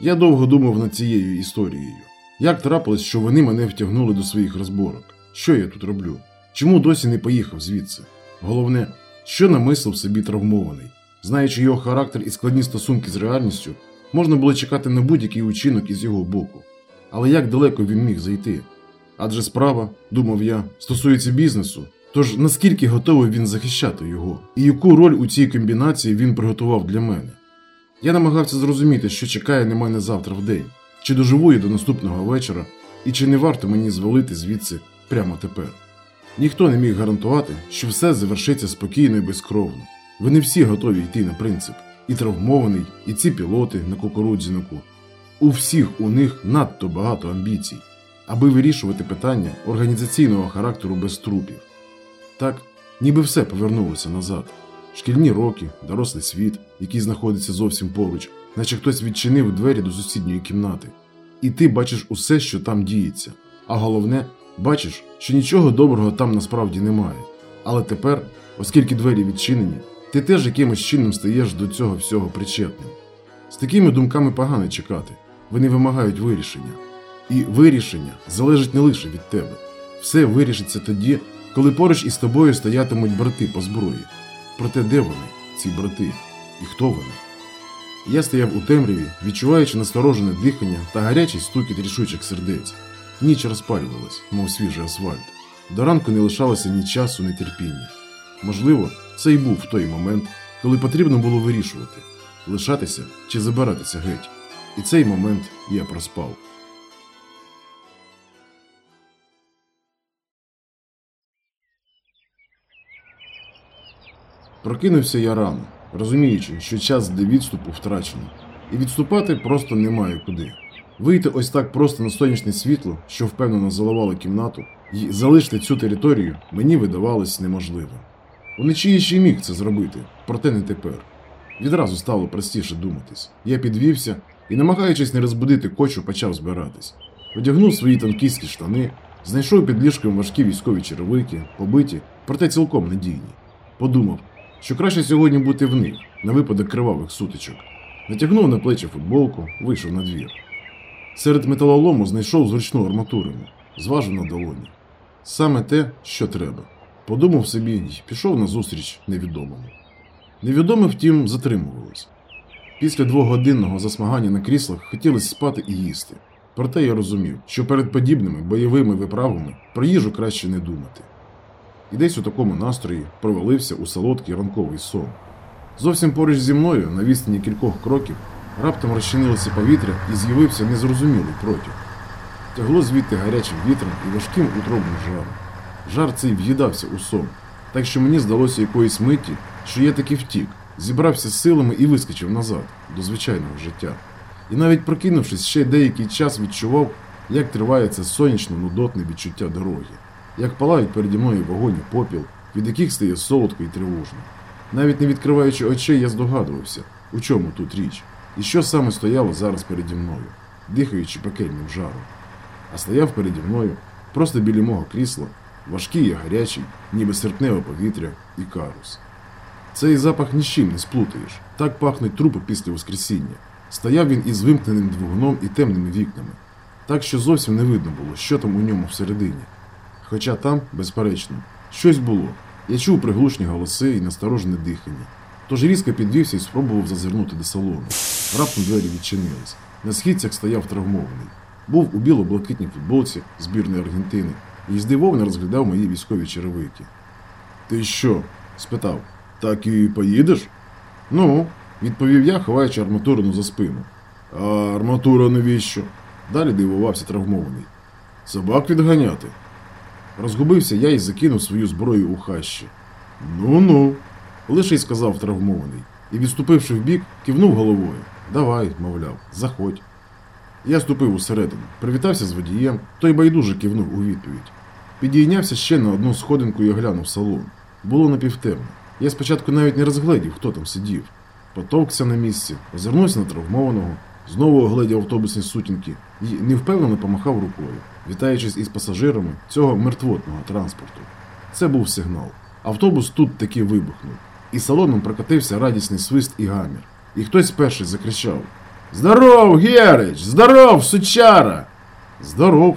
Я довго думав над цією історією. Як трапилось, що вони мене втягнули до своїх розборок? Що я тут роблю? Чому досі не поїхав звідси? Головне, що намислив собі травмований. Знаючи його характер і складні стосунки з реальністю, можна було чекати на будь-який учинок із його боку. Але як далеко він міг зайти? Адже справа, думав я, стосується бізнесу. Тож наскільки готовий він захищати його, і яку роль у цій комбінації він приготував для мене? Я намагався зрозуміти, що чекає на мене завтра в день, чи доживу я до наступного вечора, і чи не варто мені звалити звідси прямо тепер. Ніхто не міг гарантувати, що все завершиться спокійно і безкровно. Вони всі готові йти на принцип, і травмований, і ці пілоти на кукурудзянику. У всіх у них надто багато амбіцій, аби вирішувати питання організаційного характеру без трупів. Так, ніби все повернулося назад. Шкільні роки, дорослий світ, який знаходиться зовсім поруч, наче хтось відчинив двері до сусідньої кімнати. І ти бачиш усе, що там діється. А головне, бачиш, що нічого доброго там насправді немає. Але тепер, оскільки двері відчинені, ти теж якимось чином стаєш до цього всього причетним. З такими думками погано чекати, вони вимагають вирішення. І вирішення залежить не лише від тебе. Все вирішиться тоді, коли поруч із тобою стоятимуть брати по зброї. Проте де вони, ці брати, і хто вони? Я стояв у темряві, відчуваючи насторожене дихання та гарячий стукіт рішучих сердець. Ніч розпалювалась, мов свіжий асфальт. До ранку не лишалося ні часу, ні терпіння. Можливо, це й був той момент, коли потрібно було вирішувати, лишатися чи забиратися геть. І цей момент я проспав. Прокинувся я рано, розуміючи, що час для відступу втрачений, і відступати просто немає куди. Вийти ось так просто на сонячне світло, що впевнено заливало кімнату, і залишити цю територію мені видавалось неможливим. Уночі я ще міг це зробити, проте не тепер. Відразу стало простіше думатись. Я підвівся і, намагаючись не розбудити кочу, почав збиратись. Одягнув свої танкістські штани, знайшов під ліжком важкі військові черевики, побиті, проте цілком надійні. Подумав, що краще сьогодні бути в них на випадок кривавих сутичок. Натягнув на плечі футболку, вийшов на двір. Серед металолому знайшов зручну арматурину, зважив на долоні. Саме те, що треба. Подумав собі і пішов назустріч невідомому. Невідоме, втім, затримувалось. Після двогодинного засмагання на кріслах хотілося спати і їсти. Проте я розумів, що перед подібними бойовими виправами про їжу краще не думати. І десь у такому настрої провалився у солодкий ранковий сон. Зовсім поруч зі мною, на відстані кількох кроків, раптом розчинилося повітря і з'явився незрозумілий протяг. Тягло звідти гарячим вітром і важким утробним жаром. Жар цей в'їдався у сон, так що мені здалося якоїсь миті, що я таки втік, зібрався з силами і вискочив назад, до звичайного життя. І навіть прокинувшись, ще деякий час відчував, як триває це сонячно нудотне відчуття дороги, як палають переді мною вогонь і попіл, від яких стає солодко і тривожно. Навіть не відкриваючи очей, я здогадувався, у чому тут річ, і що саме стояло зараз переді мною, дихаючи пекельним жаром. А стояв переді мною, просто біля мого крісла, важкий і гарячий, ніби серпневе повітря і карус. Цей запах ні з чим не сплутаєш. Так пахнуть трупи після Воскресіння. Стояв він із вимкненим двигуном і темними вікнами, так що зовсім не видно було, що там у ньому всередині. Хоча там, безперечно, щось було. Я чув приглушні голоси і насторожене дихання. Тож різко підвівся і спробував зазирнути до салону. Раптом двері відчинились. На східцях стояв травмований. Був у біло-блакитній футболці збірної Аргентини і здивовано розглядав мої військові черевики. Ти що? спитав. Так і поїдеш? Ну, відповів я, ховаючи арматурину за спину. А арматура навіщо? Далі дивувався травмований. Собак відганяти. Розгубився я і закинув свою зброю у хащі. Ну ну, лише й сказав травмований, і, відступивши вбік, кивнув головою. Давай, мовляв, заходь. Я ступив усередину, привітався з водієм, той байдуже кивнув у відповідь. Підійнявся ще на одну сходинку і оглянув салон. Було напівтемно. Я спочатку навіть не розгледів, хто там сидів. Потовкся на місці, озирнувся на травмованого, знову огледів автобусні сутінки і невпевнено помахав рукою, вітаючись із пасажирами цього мертвотного транспорту. Це був сигнал. Автобус тут таки вибухнув, і салоном прокотився радісний свист і гамір. І хтось перший закричав: Здоров, Герич! Здоров, сучара! Здоров!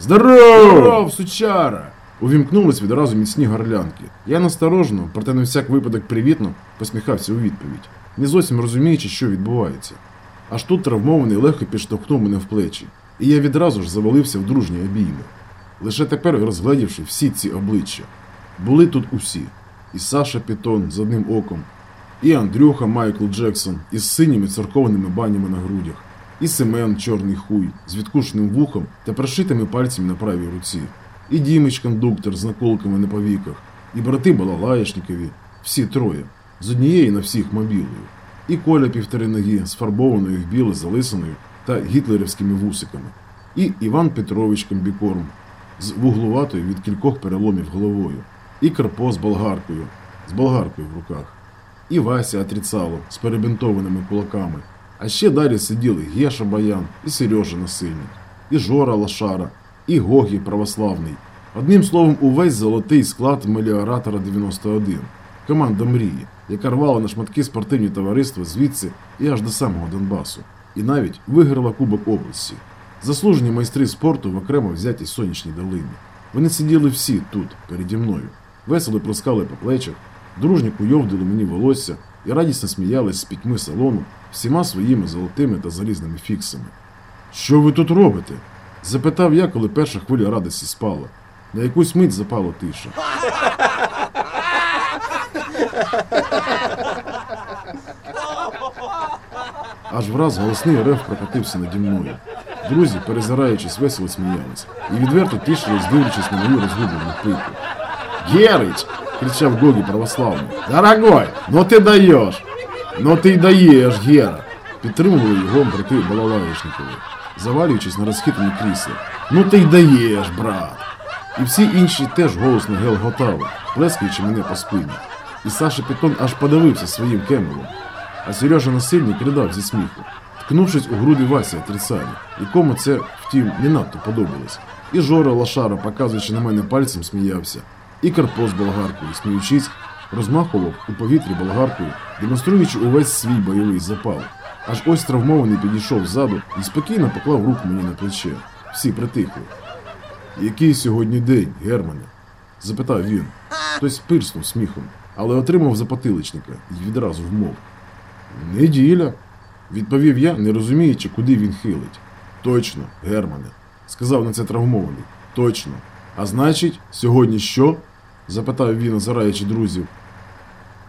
Здоров! Здоров, сучара! Увімкнулись відразу міцні горлянки. Я насторожно, проте на всяк випадок привітно, посміхався у відповідь, не зовсім розуміючи, що відбувається. Аж тут травмований легко підштовхнув мене в плечі, і я відразу ж завалився в дружні обійми. Лише тепер розгледівши всі ці обличчя. Були тут усі: і Саша Пітон з одним оком, і Андрюха Майкл Джексон із синіми церковними банями на грудях, і Семен Чорний Хуй з відкушеним вухом та прошитими пальцями на правій руці, і Дімич кондуктор з наколками на повіках, і брати Балалаєшникові, всі троє, з однією на всіх мобілою, і Коля півтори ноги з фарбованою в біле залисаною та гітлерівськими вусиками, і Іван Петрович Комбікорм з вуглуватою від кількох переломів головою, і Карпо з болгаркою, з болгаркою в руках, і Вася Атріцало з перебинтованими кулаками. А ще далі сиділи Геша Баян і Сережа Насильник, і Жора Лошара, і Гогі Православний. Одним словом, увесь золотий склад меліоратора 91, команда мрії, яка рвала на шматки спортивні товариства звідси і аж до самого Донбасу, і навіть виграла Кубок області. Заслужені майстри спорту в окремо взятій сонячній долині. Вони сиділи всі тут, переді мною, весело плескали по плечах, дружні куйовдили мені волосся і радісно сміялись з пітьми салону всіма своїми золотими та залізними фіксами. Що ви тут робите? запитав я, коли перша хвиля радості спала. На якусь мить запала тиша. Аж враз голосний рев прокатився наді мною. Друзі, перезираючись, весело сміялись і відверто тішились, дивлячись на мою розгублену пику. Герич! кричав Гогі православний. Дорогой, ну ти даєш! Ну ти й даєш, Гера! Підтримували його брати Балалаєшникові, завалюючись на розхитані крісла. Ну ти й даєш, брат! І всі інші теж голосно гелготали, плескаючи мене по спині. І Саша Пітон аж подавився своїм кемелом, а Сережа насильник ридав зі сміху, ткнувшись у груди Васі отрицання, якому це, втім, не надто подобалось. І Жора Лошара, показуючи на мене пальцем, сміявся, і Карпо з болгаркою, сміючись, розмахував у повітрі болгаркою, демонструючи увесь свій бойовий запал. Аж ось травмований підійшов ззаду і спокійно поклав руку мені на плече. Всі притихли. Який сьогодні день, Германе? запитав він. Хтось пирснув сміхом, але отримав запотиличника і відразу вмов. Неділя, відповів я, не розуміючи, куди він хилить. Точно, Германе, сказав на це травмований. Точно. А значить, сьогодні що? запитав він, озираючи друзів.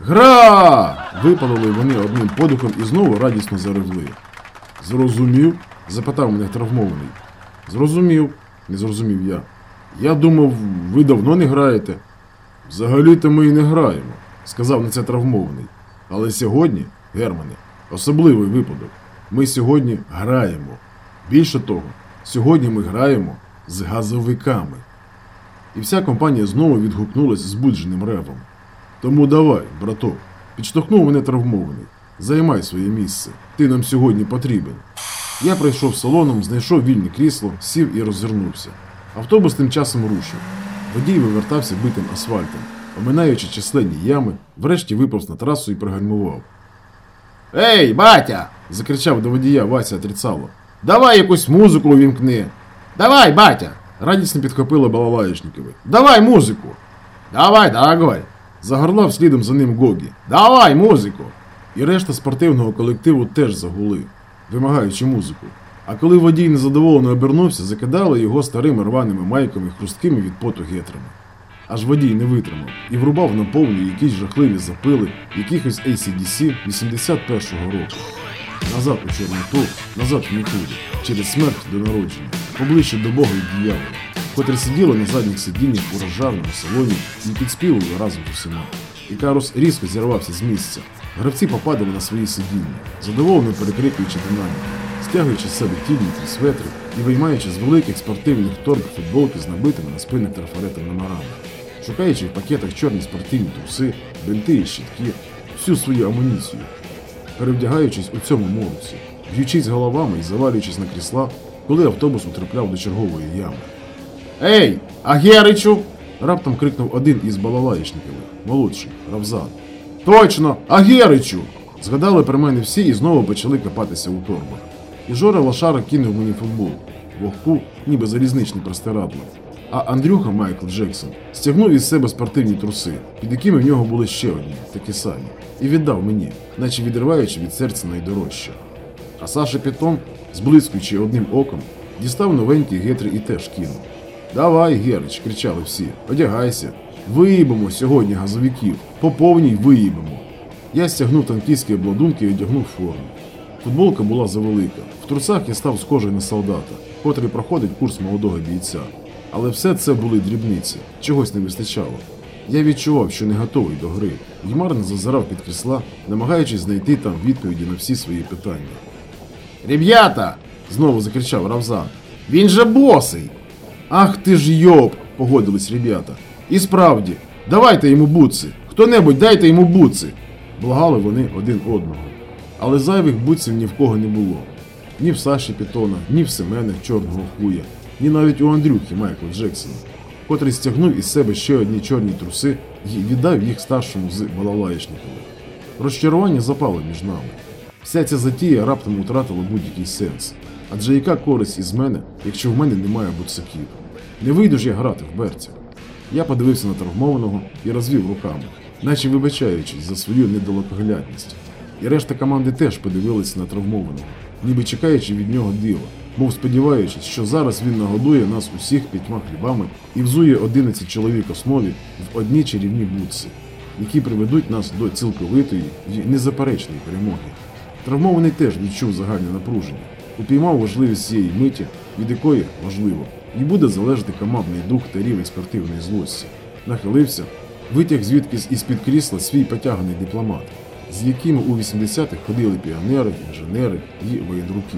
Гра! випалили вони одним подихом і знову радісно заревли. Зрозумів? запитав мене травмований. Зрозумів, не зрозумів я. Я думав, ви давно не граєте. Взагалі-то ми і не граємо, сказав на це травмований. Але сьогодні, Германе, особливий випадок. Ми сьогодні граємо. Більше того, сьогодні ми граємо з газовиками. І вся компанія знову відгукнулась збудженим ревом. Тому давай, браток, підштовхнув мене травмований. Займай своє місце. Ти нам сьогодні потрібен. Я пройшов салоном, знайшов вільне крісло, сів і роззирнувся. Автобус тим часом рушив. Водій вивертався битим асфальтом, оминаючи численні ями, врешті виповз на трасу і пригальмував. Ей, батя! закричав до водія Вася Отрицало. Давай якусь музику увімкни. Давай, батя! радісно підхопило Балалаєшникови. Давай музику! Давай, дорогой! Загорлав слідом за ним Гогі. Давай музику! І решта спортивного колективу теж загули, вимагаючи музику. А коли водій незадоволено обернувся, закидали його старими рваними майками, хрусткими від поту гетрами. Аж водій не витримав і врубав на повні якісь жахливі запили якихось ACDC 81-го року. Назад у Чорноту, назад в нікуди, через смерть до народження, поближче до Бога і діявола, котре сиділо на задніх сидіннях у розжарному салоні і підспівували разом з усіма. І Карус різко зірвався з місця. Гравці попадали на свої сидіння, задоволено перекрикуючи динаміку, стягуючи з себе тільники светри і виймаючи з великих спортивних торб футболки з набитими на спинах трафаретом номерами, шукаючи в пакетах чорні спортивні труси, бинти і щитки, всю свою амуніцію, перевдягаючись у цьому мороці, б'ючись головами і завалюючись на крісла, коли автобус утрапляв до чергової ями. Ей, а Геричу! раптом крикнув один із балалаєшників, молодший, Равзан. Точно, а Геричу! Згадали про мене всі і знову почали копатися у торбах. І Жора Лошара кинув мені футбол, вогку, ніби залізничний простирадло. А Андрюха Майкл Джексон стягнув із себе спортивні труси, під якими в нього були ще одні, такі самі, і віддав мені, наче відриваючи від серця найдорожче. А Саша Пітон, зблискуючи одним оком, дістав новенькі гетри і теж кинув. Давай, Герич, кричали всі, одягайся. Виїбемо сьогодні газовиків, по повній виїбемо. Я стягнув танкістські обладунки і одягнув форму. Футболка була завелика. В трусах я став схожий на солдата, котрий проходить курс молодого бійця. Але все це були дрібниці, чогось не вистачало. Я відчував, що не готовий до гри, і марно зазирав під крісла, намагаючись знайти там відповіді на всі свої питання. Ребята! знову закричав Равзан. Він же босий! Ах ти ж йоб! погодились ребята. І справді, давайте йому буци! Хто-небудь дайте йому буци! Благали вони один одного. Але зайвих буців ні в кого не було. Ні в Саші Пітона, ні в Семена Чорного Хуя, ні навіть у Андрюхи Майкла Джексона, котрий стягнув із себе ще одні чорні труси і віддав їх старшому з Балалаєшниковим. Розчарування запало між нами. Вся ця затія раптом утратила будь-який сенс. Адже яка користь із мене, якщо в мене немає буцаків? Не вийду ж я грати в берцях. Я подивився на травмованого і розвів руками, наче вибачаючись за свою недалекоглядність. І решта команди теж подивилися на травмованого, ніби чекаючи від нього дива, мов сподіваючись, що зараз він нагодує нас усіх п'ятьма хлібами і взує 11 чоловік основі в одні чарівні бутси, які приведуть нас до цілковитої і незаперечної перемоги. Травмований теж відчув загальне напруження, упіймав важливість цієї миті, від якої, можливо, і буде залежати командний дух та рівень спортивної злості. Нахилився, витяг звідкись із-під крісла свій потяганий дипломат, з якими у 80-х ходили піонери, інженери і воєнруки.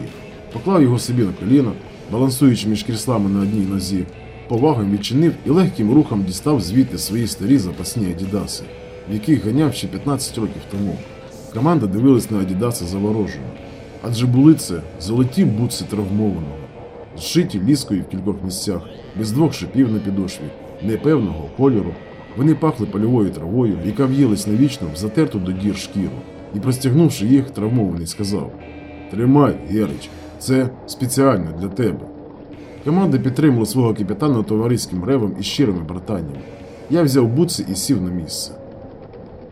Поклав його собі на коліно, балансуючи між кріслами на одній нозі, повагом відчинив і легким рухом дістав звідти свої старі запасні адідаси, в яких ганяв ще 15 років тому. Команда дивилась на Адідаси заворожено, адже були це золоті бутси травмованого, зшиті ліскою в кількох місцях, без двох шипів на підошві, непевного кольору. Вони пахли польовою травою, яка в'їлась навічно в затерту до дір шкіру, і, простягнувши їх, травмований сказав: Тримай, Герич, це спеціально для тебе. Команда підтримала свого капітана товариським ревом і щирими братаннями. Я взяв бутси і сів на місце.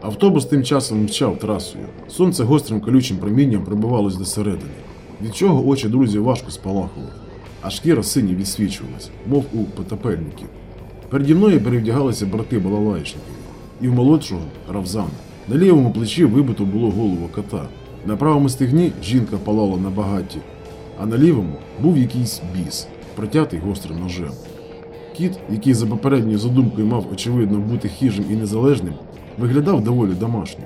Автобус тим часом мчав трасою. Сонце гострим колючим промінням прибивалось до середини, від чого очі друзів важко спалахували, а шкіра сині відсвічувалась, мов у потопельників. Переді мною перевдягалися брати балалайшників, і в молодшого Равзана. На лівому плечі вибито було голову кота. На правому стегні жінка палала на багаті, а на лівому був якийсь біс, протятий гострим ножем. Кіт, який за попередньою задумкою мав очевидно бути хижим і незалежним, виглядав доволі домашньо.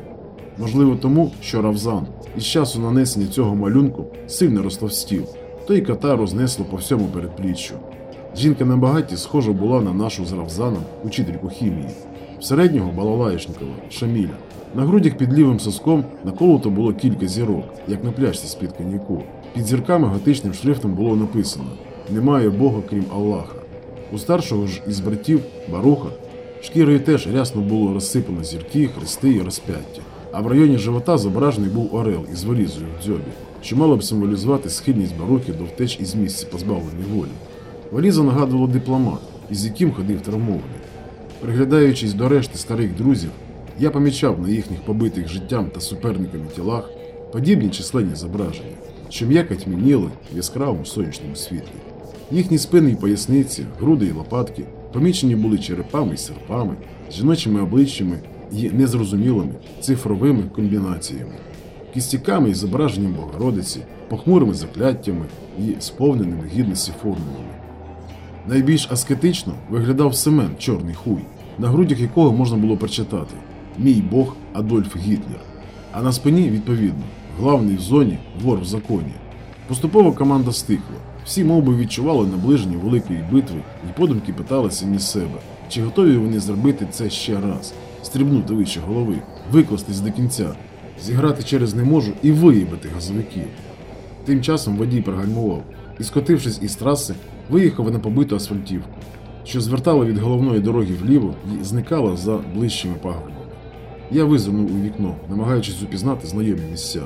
Можливо, тому, що Равзан із часу нанесення цього малюнку сильно розтовстів, то й кота рознесло по всьому передпліччю. Жінка на багаті схожа була на нашу з Равзаном учительку хімії, в середнього балалаєшникова Шаміля. На грудях під лівим соском наколото було кілька зірок, як на пляшці з-під коньяку. Під зірками готичним шрифтом було написано Немає Бога крім Аллаха. У старшого ж із братів Баруха шкірою теж рясно було розсипано зірки, хрести і розп'яття. А в районі живота зображений був орел із валізою в дзьобі, що мало б символізувати схильність Барухи до втеч із місця позбавлення волі. Валіза нагадувала дипломат, із яким ходив травмований. Приглядаючись до решти старих друзів, я помічав на їхніх побитих життям та суперниками тілах подібні численні зображення, що м'яко тьмяніли в яскравому сонячному світлі. Їхні спини й поясниці, груди й лопатки помічені були черепами й серпами, жіночими обличчями і незрозумілими цифровими комбінаціями, кістяками й зображенням Богородиці, похмурими закляттями і сповненими гідності формулами. Найбільш аскетично виглядав Семен Чорний Хуй, на грудях якого можна було прочитати Мій Бог Адольф Гітлер. А на спині, відповідно, главний в зоні вор в законі. Поступово команда стихла. Всі мов би, відчували наближення великої битви і подумки питалися між себе, чи готові вони зробити це ще раз, стрибнути вище голови, викластись до кінця, зіграти через не можу і виїбати газовиків. Тим часом водій пригальмував і, скотившись із траси, виїхав на побиту асфальтівку, що звертала від головної дороги вліво і зникала за ближчими пагорбами. Я визирнув у вікно, намагаючись упізнати знайомі місця.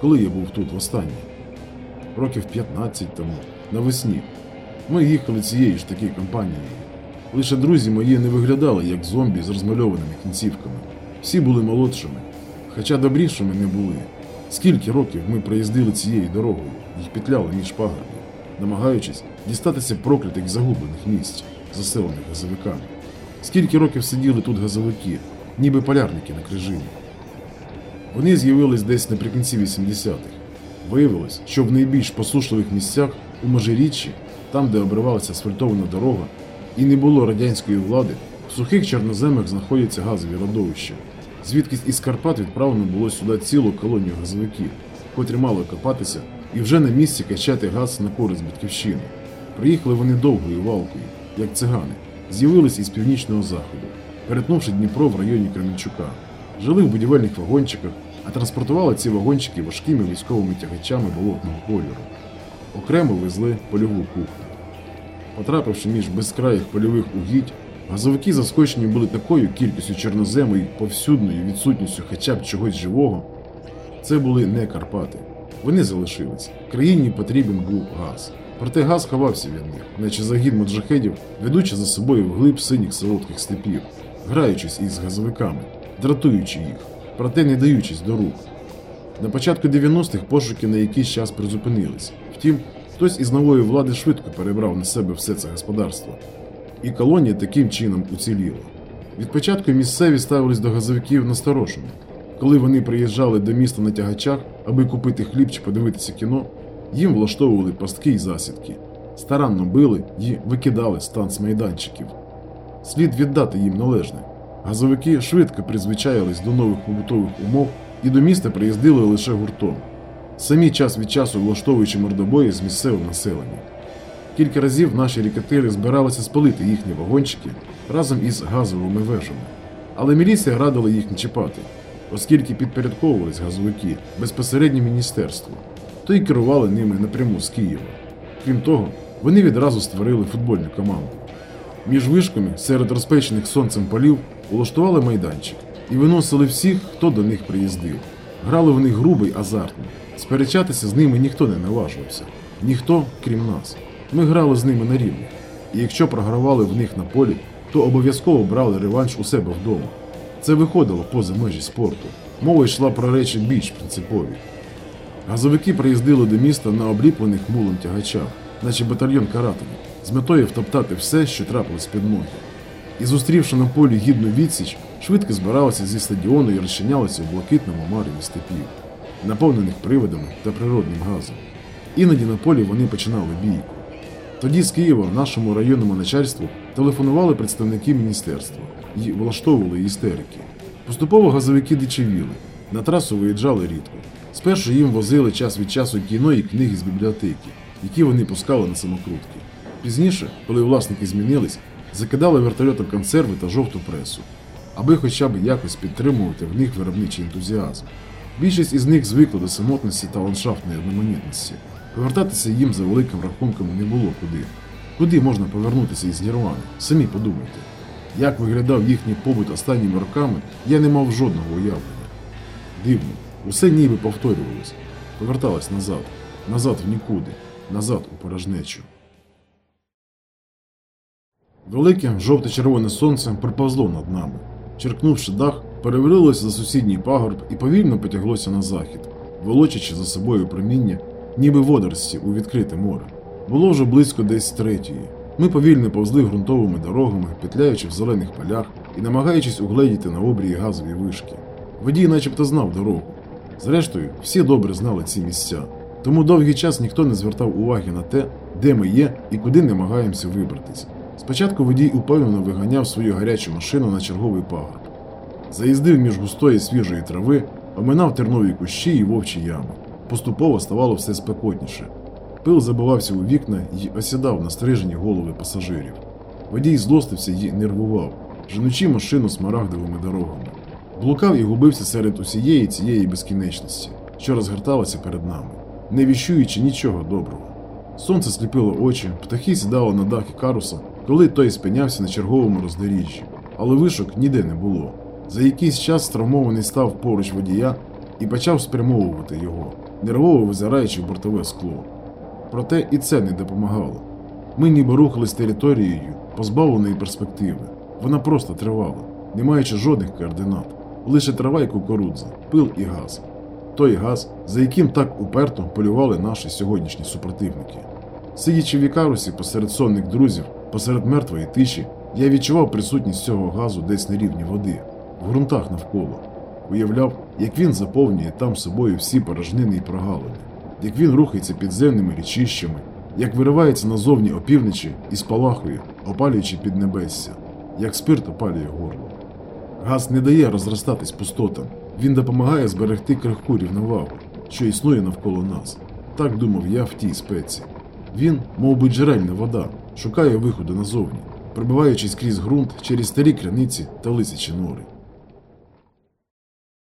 Коли я був тут востаннє? Років 15 тому, навесні. Ми їхали цією ж таки компанією. Лише друзі мої не виглядали як зомбі з розмальованими кінцівками. Всі були молодшими, хоча добрішими не були. Скільки років ми проїздили цією дорогою і петляли між пагорбів, намагаючись дістатися проклятих загублених місць, заселених газовиками. Скільки років сиділи тут газовики, ніби полярники на крижині. Вони з'явились десь наприкінці 80-х. Виявилось, що в найбільш посушливих місцях у Межиріччі, там, де обривалася асфальтована дорога, і не було радянської влади, в сухих чорноземах знаходяться газові родовища, звідки із Карпат відправлено було сюди цілу колонію газовиків, котрі мали копатися і вже на місці качати газ на користь батьківщини. Приїхали вони довгою валкою, як цигани, з'явились із північного заходу, перетнувши Дніпро в районі Кременчука, жили в будівельних вагончиках, а транспортували ці вагончики важкими військовими тягачами болотного кольору. Окремо везли польову кухню. Потрапивши між безкраїх польових угідь, газовики заскочені були такою кількістю чорнозему і повсюдною відсутністю хоча б чогось живого. Це були не Карпати. Вони залишились. Країні потрібен був газ. Проте газ ховався від них, наче загін моджахедів, ведучи за собою вглиб синіх солодких степів, граючись із газовиками, дратуючи їх, проте не даючись до рук. На початку 90-х пошуки на якийсь час призупинились. Втім, хтось із нової влади швидко перебрав на себе все це господарство. І колонія таким чином уціліла. Від початку місцеві ставились до газовиків насторожено. Коли вони приїжджали до міста на тягачах, аби купити хліб чи подивитися кіно, їм влаштовували пастки й засідки, старанно били і викидали з танцмайданчиків. Слід віддати їм належне. Газовики швидко призвичаїлись до нових побутових умов і до міста приїздили лише гуртом, самі час від часу влаштовуючи мордобої з місцевим населенням. Кілька разів наші рікетири збиралися спалити їхні вагончики разом із газовими вежами, але міліція радила їх не чіпати, оскільки підпорядковувались газовики безпосередньо міністерству, то й керували ними напряму з Києва. Крім того, вони відразу створили футбольну команду. Між вишками серед розпечених сонцем полів улаштували майданчик і виносили всіх, хто до них приїздив. Грали вони грубо й азартно. Сперечатися з ними ніхто не наважувався. Ніхто, крім нас. Ми грали з ними на рівні. І якщо програвали в них на полі, то обов'язково брали реванш у себе вдома. Це виходило поза межі спорту. Мова йшла про речі більш принципові. Газовики приїздили до міста на обліплених мулом тягачах, наче батальйон карателів, з метою втоптати все, що трапилось під ноги. І зустрівши на полі гідну відсіч, швидко збиралися зі стадіону і розчинялися у блакитному мареві степів, наповнених приводами та природним газом. Іноді на полі вони починали бійку. Тоді з Києва нашому районному начальству телефонували представники міністерства і влаштовували істерики. Поступово газовики дичавіли, на трасу виїжджали рідко. Спершу їм возили час від часу кіно і книги з бібліотеки, які вони пускали на самокрутки. Пізніше, коли власники змінились, закидали вертольотом консерви та жовту пресу, аби хоча б якось підтримувати в них виробничий ентузіазм. Більшість із них звикла до самотності та ландшафтної одноманітності. Повертатися їм за великим рахунком не було куди. Куди можна повернутися із Нірвани? Самі подумайте. Як виглядав їхній побут останніми роками, я не мав жодного уявлення. Дивно, усе ніби повторювалось. Поверталось назад, назад в нікуди, назад у порожнечу. Велике жовто-червоне сонце приповзло над нами. Черкнувши дах, перевалилося за сусідній пагорб і повільно потяглося на захід, волочачи за собою проміння, ніби водорості у відкрите море. Було вже близько десь третьої. Ми повільно повзли ґрунтовими дорогами, петляючи в зелених полях і намагаючись угледіти на обрії газові вишки. Водій начебто знав дорогу. Зрештою, всі добре знали ці місця, тому довгий час ніхто не звертав уваги на те, де ми є і куди намагаємося вибратись. Спочатку водій упевнено виганяв свою гарячу машину на черговий пагорб. Заїздив між густої свіжої трави, оминав тернові кущі і вовчі ями. Поступово ставало все спекотніше. Пил забивався у вікна і осідав на стрижені голови пасажирів. Водій злостився і нервував, женучи машину смарагдовими дорогами. Блукав і губився серед усієї цієї безкінечності, що розгорталася перед нами, не віщуючи нічого доброго. Сонце сліпило очі, птахи сідали на дах каруса, коли той спинявся на черговому роздоріжжі, але вишок ніде не було. За якийсь час травмований став поруч водія і почав спрямовувати його, нервово визираючи в бортове скло. Проте і це не допомагало. Ми ніби рухались територією, позбавленої перспективи. Вона просто тривала, не маючи жодних координат, лише трава й кукурудза, пил і газ. Той газ, за яким так уперто полювали наші сьогоднішні супротивники. Сидячи в Ікарусі посеред сонних друзів, посеред мертвої тиші, я відчував присутність цього газу десь на рівні води, в ґрунтах навколо. Уявляв, як він заповнює там собою всі порожнини і прогалини, як він рухається підземними річищами, як виривається назовні опівночі і спалахує, опалюючи піднебесся, як спирт опалює горло. Газ не дає розростатись пустотам, він допомагає зберегти крихку рівновагу, що існує навколо нас. Так думав я в тій спеці. Він, мов би джерельна вода, шукає виходу назовні, пробиваючись крізь ґрунт через старі криниці та лисячі нори.